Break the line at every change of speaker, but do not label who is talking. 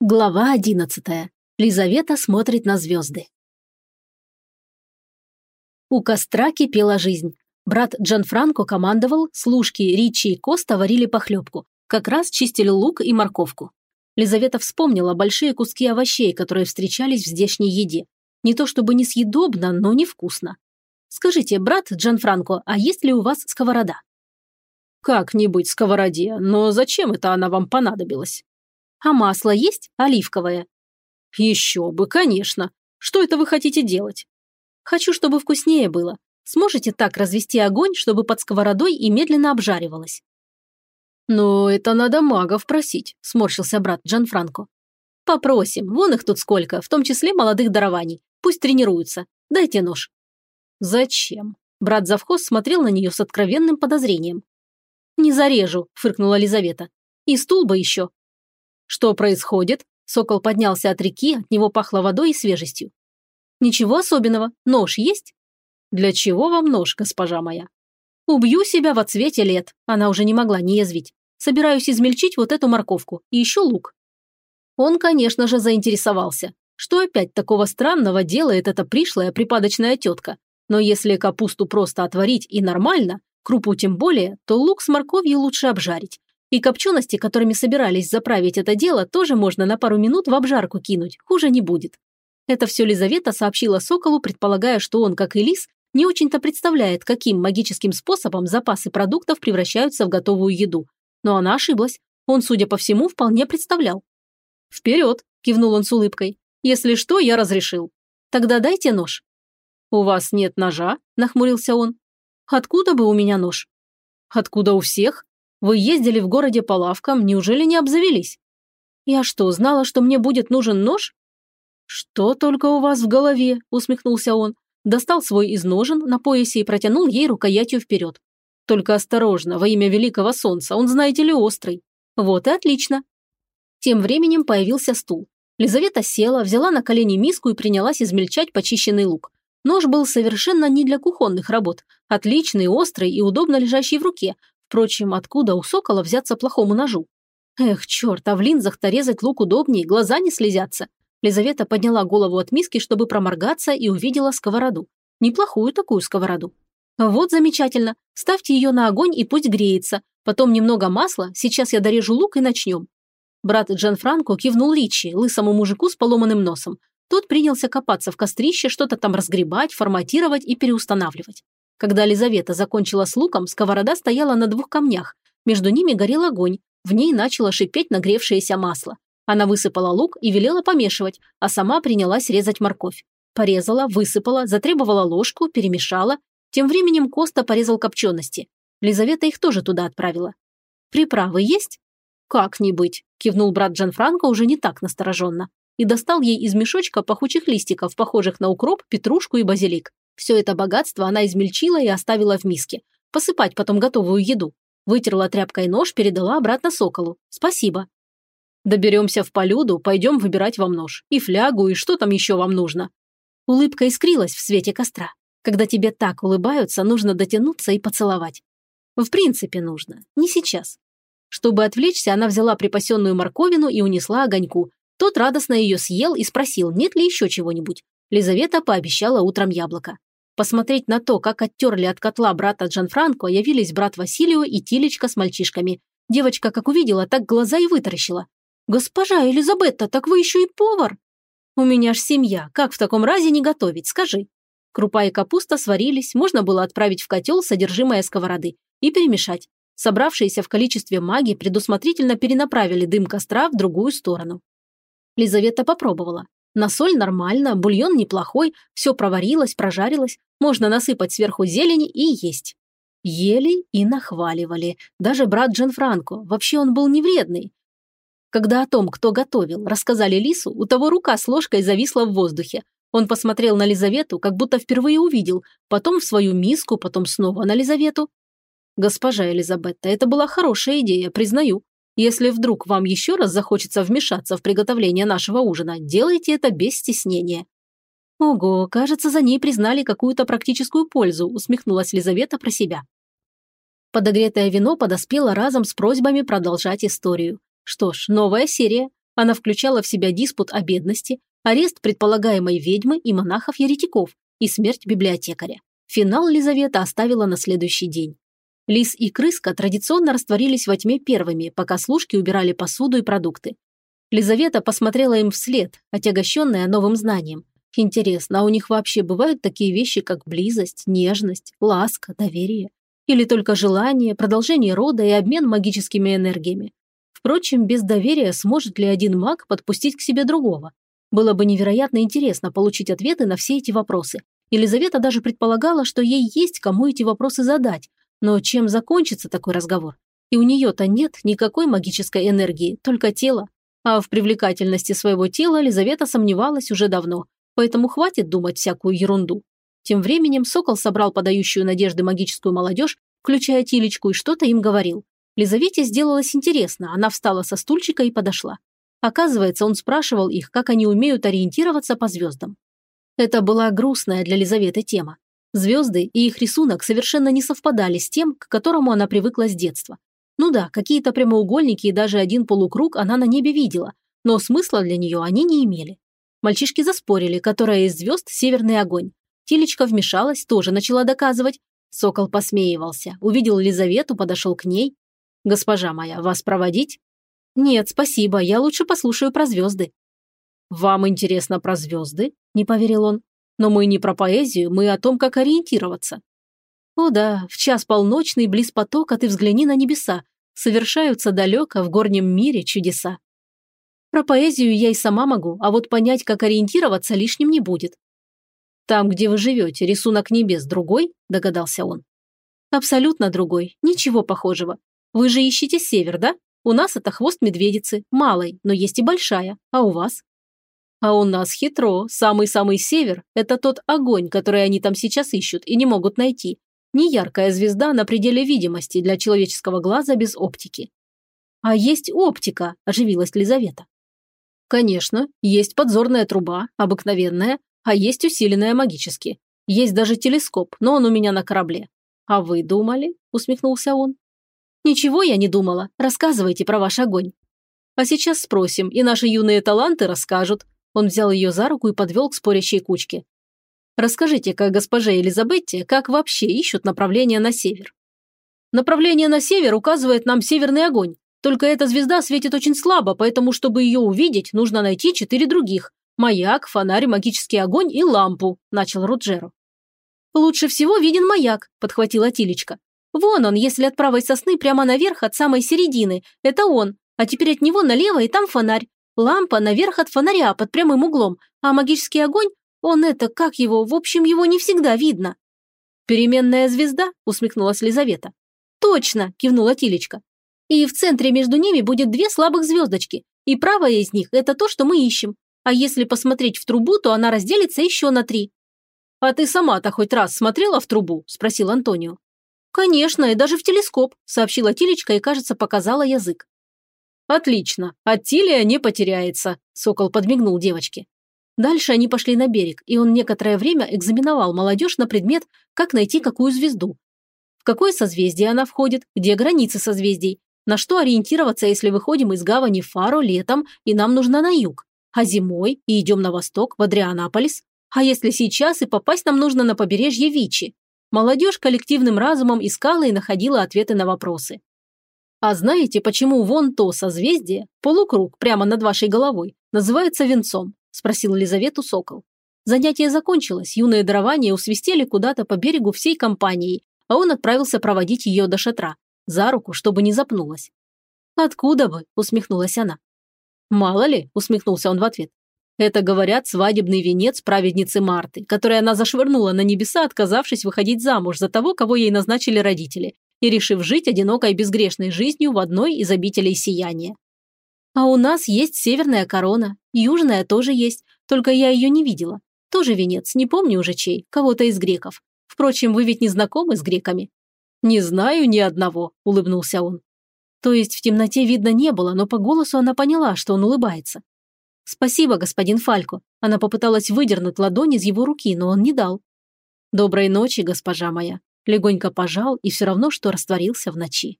Глава одиннадцатая. Лизавета смотрит на звезды. У костра кипела жизнь. Брат Джанфранко командовал, служки Ричи и Коста варили похлебку. Как раз чистили лук и морковку. Лизавета вспомнила большие куски овощей, которые встречались в здешней еде. Не то чтобы несъедобно, но невкусно. «Скажите, брат Джанфранко, а есть ли у вас сковорода?»
«Как-нибудь сковороде, но зачем это она вам понадобилась?»
А масло есть оливковое?
Еще бы, конечно. Что это вы хотите делать?
Хочу, чтобы вкуснее было. Сможете так развести огонь, чтобы под сковородой и медленно обжаривалось?
Но это надо магов просить, сморщился брат Джанфранко.
Попросим, вон их тут сколько, в том числе молодых дарований. Пусть тренируются. Дайте нож.
Зачем?
Брат завхоз смотрел на нее с откровенным подозрением. «Не зарежу», – фыркнула Лизавета. «И стул бы еще.
«Что происходит?» Сокол поднялся от реки, от него пахло водой и свежестью.
«Ничего особенного. Нож есть?»
«Для чего вам нож, госпожа моя?»
«Убью себя во цвете лет». Она уже не могла не язвить. «Собираюсь измельчить вот эту морковку. И еще лук». Он, конечно же, заинтересовался. Что опять такого странного делает эта пришлая припадочная тетка? Но если капусту просто отварить и нормально, крупу тем более, то лук с морковью лучше обжарить. И копчености, которыми собирались заправить это дело, тоже можно на пару минут в обжарку кинуть, хуже не будет. Это все Лизавета сообщила Соколу, предполагая, что он, как и Лис, не очень-то представляет, каким магическим способом запасы продуктов превращаются в готовую еду. Но она ошиблась. Он, судя по всему, вполне представлял.
«Вперед!» – кивнул он с улыбкой. «Если что, я разрешил.
Тогда дайте нож».
«У вас нет ножа?» – нахмурился он.
«Откуда бы у меня нож?»
«Откуда у всех?» Вы ездили в городе по лавкам, неужели не обзавелись?
Я что, знала, что мне будет нужен нож?
Что только у вас в голове, усмехнулся он. Достал свой из ножен на поясе и протянул ей рукоятью вперед. Только осторожно, во имя великого солнца, он, знаете ли, острый.
Вот и отлично. Тем временем появился стул. Лизавета села, взяла на колени миску и принялась измельчать почищенный лук. Нож был совершенно не для кухонных работ. Отличный, острый и удобно лежащий в руке, Впрочем, откуда у сокола взяться плохому ножу? Эх, черт, а в линзах-то резать лук удобнее, глаза не слезятся. Лизавета подняла голову от миски, чтобы проморгаться, и увидела сковороду. Неплохую такую сковороду. Вот замечательно. Ставьте ее на огонь и пусть греется. Потом немного масла, сейчас я дорежу лук и начнем. Брат Джан Франко кивнул Ричи, лысому мужику с поломанным носом. Тот принялся копаться в кострище, что-то там разгребать, форматировать и переустанавливать. Когда Лизавета закончила с луком, сковорода стояла на двух камнях. Между ними горел огонь. В ней начало шипеть нагревшееся масло. Она высыпала лук и велела помешивать, а сама принялась резать морковь. Порезала, высыпала, затребовала ложку, перемешала. Тем временем Коста порезал копчености. Лизавета их тоже туда отправила. «Приправы есть?» «Как не быть», – кивнул брат Джанфранко уже не так настороженно. И достал ей из мешочка пахучих листиков, похожих на укроп, петрушку и базилик. Все это богатство она измельчила и оставила в миске. Посыпать потом готовую еду. Вытерла тряпкой нож, передала обратно соколу. Спасибо.
Доберемся в полюду, пойдем выбирать вам нож. И флягу, и что там еще вам нужно.
Улыбка искрилась в свете костра. Когда тебе так улыбаются, нужно дотянуться и поцеловать. В принципе, нужно. Не сейчас. Чтобы отвлечься, она взяла припасенную морковину и унесла огоньку. Тот радостно ее съел и спросил, нет ли еще чего-нибудь. Лизавета пообещала утром яблоко. Посмотреть на то, как оттерли от котла брата Джанфранко, явились брат Василио и Тилечка с мальчишками. Девочка, как увидела, так глаза и вытаращила. «Госпожа Элизабетта, так вы еще и повар!» «У меня ж семья, как в таком разе не готовить, скажи?» Крупа и капуста сварились, можно было отправить в котел содержимое сковороды и перемешать. Собравшиеся в количестве маги предусмотрительно перенаправили дым костра в другую сторону. Лизавета попробовала. На соль нормально, бульон неплохой, все проварилось, прожарилось, можно насыпать сверху зелени и есть. Ели и нахваливали. Даже брат Джан Франко, вообще он был не вредный. Когда о том, кто готовил, рассказали Лису, у того рука с ложкой зависла в воздухе. Он посмотрел на Лизавету, как будто впервые увидел, потом в свою миску, потом снова на Лизавету. «Госпожа Элизабетта, это была хорошая идея, признаю. Если вдруг вам еще раз захочется вмешаться в приготовление нашего ужина, делайте это без стеснения». «Ого, кажется, за ней признали какую-то практическую пользу», усмехнулась Лизавета про себя. Подогретое вино подоспело разом с просьбами продолжать историю. Что ж, новая серия. Она включала в себя диспут о бедности, арест предполагаемой ведьмы и монахов-еретиков и смерть библиотекаря. Финал Лизавета оставила на следующий день. Лис и крыска традиционно растворились во тьме первыми, пока служки убирали посуду и продукты. Лизавета посмотрела им вслед, отягощенная новым знанием. Интересно, а у них вообще бывают такие вещи, как близость, нежность, ласка, доверие? Или только желание, продолжение рода и обмен магическими энергиями? Впрочем, без доверия сможет ли один маг подпустить к себе другого? Было бы невероятно интересно получить ответы на все эти вопросы. Елизавета даже предполагала, что ей есть кому эти вопросы задать. Но чем закончится такой разговор? И у нее-то нет никакой магической энергии, только тело. А в привлекательности своего тела Лизавета сомневалась уже давно, поэтому хватит думать всякую ерунду. Тем временем Сокол собрал подающую надежды магическую молодежь, включая Тилечку, и что-то им говорил. Лизавете сделалось интересно, она встала со стульчика и подошла. Оказывается, он спрашивал их, как они умеют ориентироваться по звездам. Это была грустная для Лизаветы тема. Звезды и их рисунок совершенно не совпадали с тем, к которому она привыкла с детства. Ну да, какие-то прямоугольники и даже один полукруг она на небе видела, но смысла для нее они не имели. Мальчишки заспорили, которая из звезд – северный огонь. Тилечка вмешалась, тоже начала доказывать. Сокол посмеивался, увидел Лизавету, подошел к ней, «Госпожа моя, вас проводить?» «Нет, спасибо, я лучше послушаю про звезды». «Вам интересно про звезды?» – не поверил он. «Но мы не про поэзию, мы о том, как ориентироваться». «О да, в час полночный, близ потока ты взгляни на небеса. Совершаются далеко в горнем мире чудеса». Про поэзию я и сама могу, а вот понять, как ориентироваться, лишним не будет. «Там, где вы живете, рисунок небес другой?» – догадался он. «Абсолютно другой, ничего похожего. Вы же ищете север, да? У нас это хвост медведицы, малой, но есть и большая. А у вас? А у нас хитро. Самый-самый север – это тот огонь, который они там сейчас ищут и не могут найти. Не яркая звезда на пределе видимости для человеческого глаза без оптики. А есть оптика, оживилась Лизавета. Конечно, есть подзорная труба, обыкновенная, а есть усиленная магически. Есть даже телескоп, но он у меня на корабле. А вы думали? Усмехнулся он. Ничего я не думала. Рассказывайте про ваш огонь. А сейчас спросим, и наши юные таланты расскажут. Он взял ее за руку и подвел к спорящей кучке. Расскажите-ка госпоже Элизабетте, как вообще ищут направление на север. Направление на север указывает нам северный огонь. Только эта звезда светит очень слабо, поэтому, чтобы ее увидеть, нужно найти четыре других. Маяк, фонарь, магический огонь и лампу», – начал Руджеро. «Лучше всего виден маяк», – подхватила Тилечка. Вон он, если от правой сосны прямо наверх от самой середины. Это он. А теперь от него налево и там фонарь. Лампа наверх от фонаря под прямым углом. А магический огонь, он это, как его, в общем, его не всегда видно. «Переменная звезда?» – усмехнулась Лизавета. «Точно!» – кивнула Тилечка. «И в центре между ними будет две слабых звездочки. И правая из них – это то, что мы ищем. А если посмотреть в трубу, то она разделится еще на три». «А ты сама-то хоть раз смотрела в трубу?» – спросил Антонио. «Конечно, и даже в телескоп», – сообщила Тилечка и, кажется, показала язык. «Отлично, от Тилия не потеряется», – Сокол подмигнул девочке. Дальше они пошли на берег, и он некоторое время экзаменовал молодежь на предмет, как найти какую звезду. В какое созвездие она входит, где границы созвездий, на что ориентироваться, если выходим из гавани Фаро летом, и нам нужно на юг, а зимой и идем на восток, в Адрианаполис, а если сейчас и попасть нам нужно на побережье Вичи. Молодежь коллективным разумом искала и находила ответы на вопросы. А знаете, почему вон то созвездие, полукруг прямо над вашей головой, называется венцом? Спросил Лизавету Сокол. Занятие закончилось, юные дарования усвистели куда-то по берегу всей компанией, а он отправился проводить ее до шатра, за руку, чтобы не запнулась. «Откуда бы?» – усмехнулась она. «Мало ли», – усмехнулся он в ответ. Это, говорят, свадебный венец праведницы Марты, который она зашвырнула на небеса, отказавшись выходить замуж за того, кого ей назначили родители, и решив жить одинокой безгрешной жизнью в одной из обителей сияния. А у нас есть северная корона, южная тоже есть, только я ее не видела. Тоже венец, не помню уже чей, кого-то из греков. Впрочем, вы ведь не знакомы с греками?» «Не знаю ни одного», – улыбнулся он. То есть в темноте видно не было, но по голосу она поняла, что он улыбается. «Спасибо, господин Фалько». Она попыталась выдернуть ладонь из его руки, но он не дал. «Доброй ночи, госпожа моя». Легонько пожал и все равно, что растворился в ночи.